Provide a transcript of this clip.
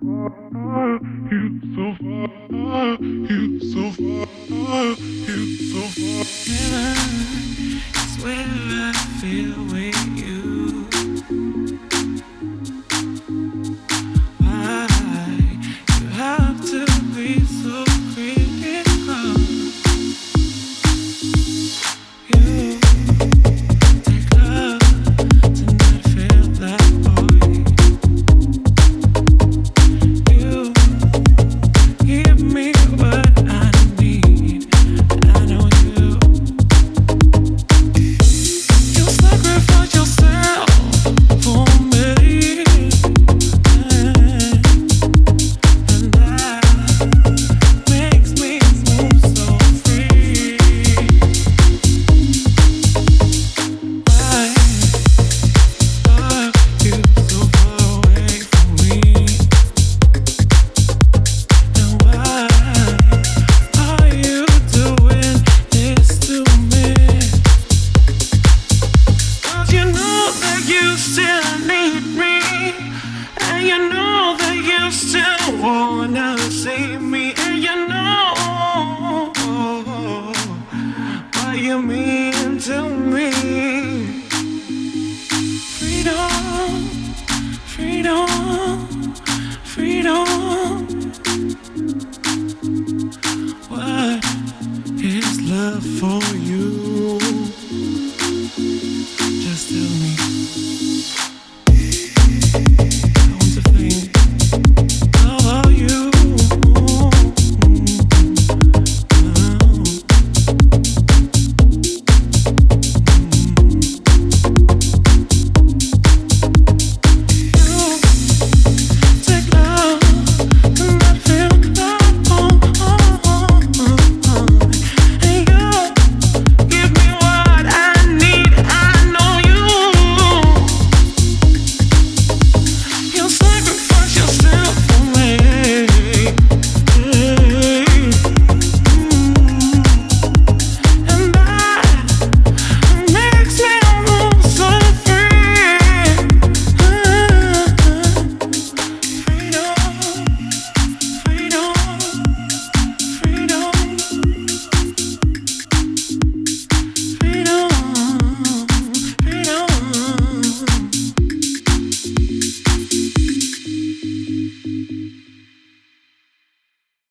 so far, you so far, you so far, you so far. Heaven where I feel with still wanna see me.